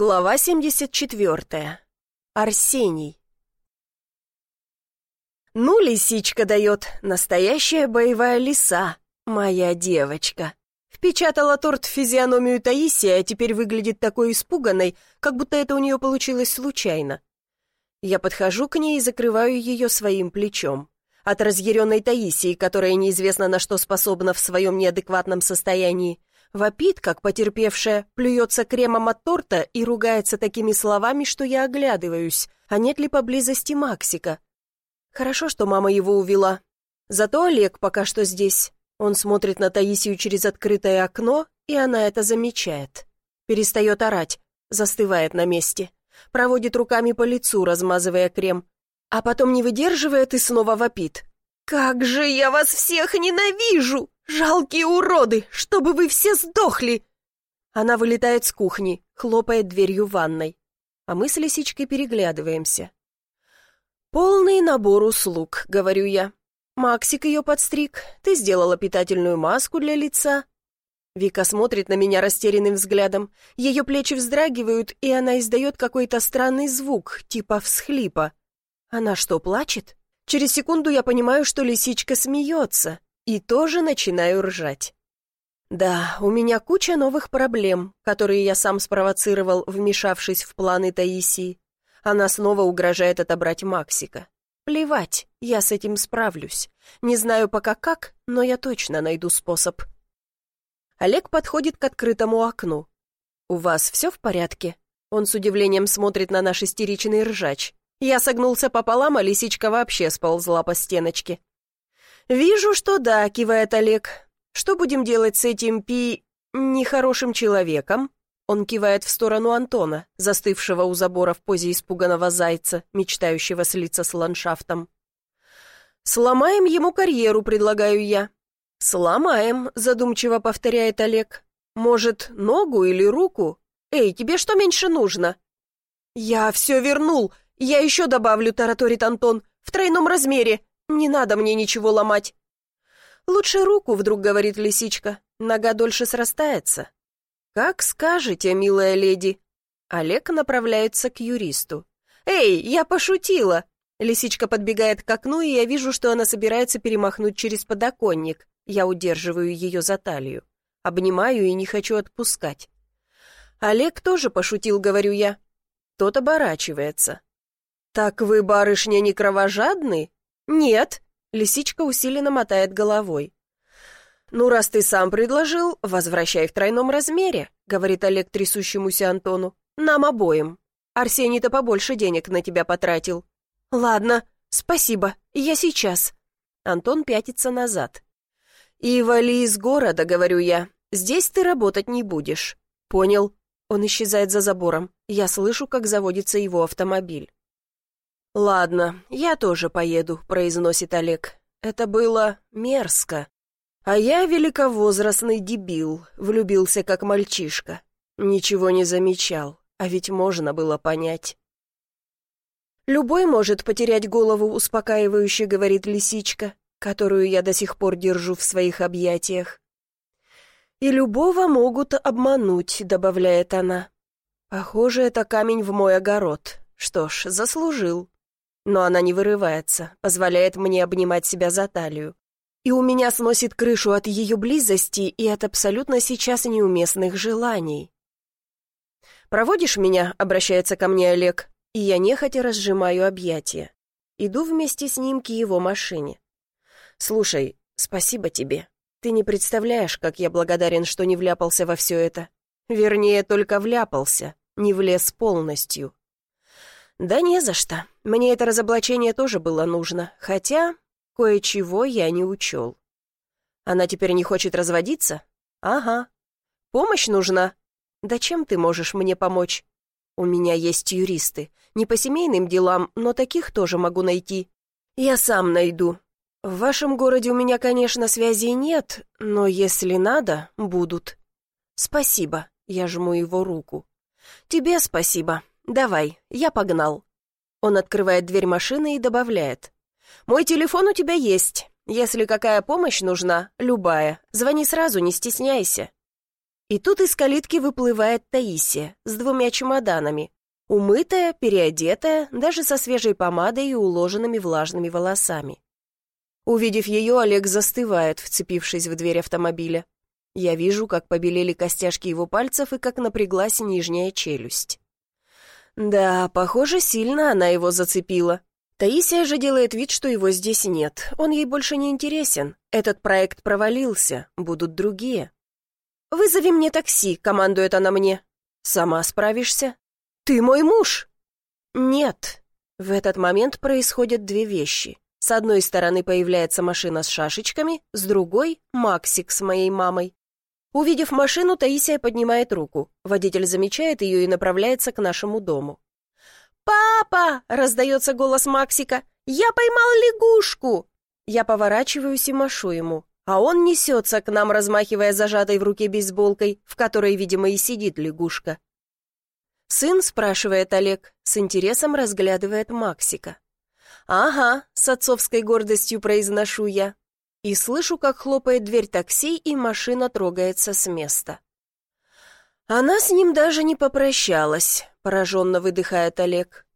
Глава 74. Арсений. Ну, лисичка дает, настоящая боевая лиса, моя девочка. Впечатала торт в физиономию Таисия, а теперь выглядит такой испуганной, как будто это у нее получилось случайно. Я подхожу к ней и закрываю ее своим плечом. От разъяренной Таисии, которая неизвестно на что способна в своем неадекватном состоянии, Вопит, как потерпевшая, плюется кремом от торта и ругается такими словами, что я оглядываюсь, а нет ли поблизости Максика. Хорошо, что мама его увела. Зато Олег пока что здесь. Он смотрит на Таисию через открытое окно, и она это замечает. Перестает орать, застывает на месте. Проводит руками по лицу, размазывая крем. А потом не выдерживает и снова вопит. «Как же я вас всех ненавижу! Жалкие уроды! Чтобы вы все сдохли!» Она вылетает с кухни, хлопает дверью ванной. А мы с лисичкой переглядываемся. «Полный набор услуг», — говорю я. «Максик ее подстриг, ты сделала питательную маску для лица». Вика смотрит на меня растерянным взглядом. Ее плечи вздрагивают, и она издает какой-то странный звук, типа всхлипа. Она что, плачет? Через секунду я понимаю, что лисичка смеется, и тоже начинаю ржать. Да, у меня куча новых проблем, которые я сам спровоцировал, вмешавшись в планы Таисии. Она снова угрожает отобрать Максика. Плевать, я с этим справлюсь. Не знаю пока как, но я точно найду способ. Олег подходит к открытому окну. «У вас все в порядке?» Он с удивлением смотрит на наш истеричный ржач. Я согнулся пополам, а лисичка вообще сползла по стеночке. «Вижу, что да», — кивает Олег. «Что будем делать с этим пи... нехорошим человеком?» Он кивает в сторону Антона, застывшего у забора в позе испуганного зайца, мечтающего слиться с ландшафтом. «Сломаем ему карьеру», — предлагаю я. «Сломаем», — задумчиво повторяет Олег. «Может, ногу или руку? Эй, тебе что меньше нужно?» «Я все вернул», «Я еще добавлю», — тараторит Антон, — «в тройном размере. Не надо мне ничего ломать». «Лучше руку», — вдруг говорит лисичка. «Нога дольше срастается». «Как скажете, милая леди». Олег направляется к юристу. «Эй, я пошутила!» Лисичка подбегает к окну, и я вижу, что она собирается перемахнуть через подоконник. Я удерживаю ее за талию. Обнимаю и не хочу отпускать. «Олег тоже пошутил», — говорю я. Тот оборачивается. «Так вы, барышня, не кровожадны?» «Нет», — лисичка усиленно мотает головой. «Ну, раз ты сам предложил, возвращай в тройном размере», — говорит Олег трясущемуся Антону. «Нам обоим. Арсений-то побольше денег на тебя потратил». «Ладно, спасибо, я сейчас». Антон пятится назад. «И вали из города», — говорю я. «Здесь ты работать не будешь». «Понял». Он исчезает за забором. Я слышу, как заводится его автомобиль. «Ладно, я тоже поеду», — произносит Олег. «Это было мерзко. А я великовозрастный дебил, влюбился как мальчишка. Ничего не замечал, а ведь можно было понять». «Любой может потерять голову», — успокаивающе говорит лисичка, которую я до сих пор держу в своих объятиях. «И любого могут обмануть», — добавляет она. «Похоже, это камень в мой огород. Что ж, заслужил» но она не вырывается, позволяет мне обнимать себя за талию. И у меня сносит крышу от ее близости и от абсолютно сейчас неуместных желаний. «Проводишь меня?» — обращается ко мне Олег, и я нехотя разжимаю объятия. Иду вместе с ним к его машине. «Слушай, спасибо тебе. Ты не представляешь, как я благодарен, что не вляпался во все это. Вернее, только вляпался, не влез полностью. «Да не за что. Мне это разоблачение тоже было нужно, хотя кое-чего я не учел». «Она теперь не хочет разводиться?» «Ага. Помощь нужна?» «Да чем ты можешь мне помочь?» «У меня есть юристы. Не по семейным делам, но таких тоже могу найти. Я сам найду. В вашем городе у меня, конечно, связей нет, но если надо, будут». «Спасибо», — я жму его руку. «Тебе спасибо. «Давай, я погнал». Он открывает дверь машины и добавляет. «Мой телефон у тебя есть. Если какая помощь нужна, любая, звони сразу, не стесняйся». И тут из калитки выплывает Таисия с двумя чемоданами. Умытая, переодетая, даже со свежей помадой и уложенными влажными волосами. Увидев ее, Олег застывает, вцепившись в дверь автомобиля. Я вижу, как побелели костяшки его пальцев и как напряглась нижняя челюсть. Да, похоже, сильно она его зацепила. Таисия же делает вид, что его здесь нет. Он ей больше не интересен. Этот проект провалился, будут другие. «Вызови мне такси», — командует она мне. «Сама справишься?» «Ты мой муж!» «Нет». В этот момент происходят две вещи. С одной стороны появляется машина с шашечками, с другой — Максик с моей мамой. Увидев машину, Таисия поднимает руку. Водитель замечает ее и направляется к нашему дому. «Папа!» — раздается голос Максика. «Я поймал лягушку!» Я поворачиваюсь и машу ему, а он несется к нам, размахивая зажатой в руке бейсболкой, в которой, видимо, и сидит лягушка. «Сын?» — спрашивает Олег, с интересом разглядывает Максика. «Ага», — с отцовской гордостью произношу я. И слышу, как хлопает дверь такси, и машина трогается с места. Она с ним даже не попрощалась, пораженно выдыхает Олег.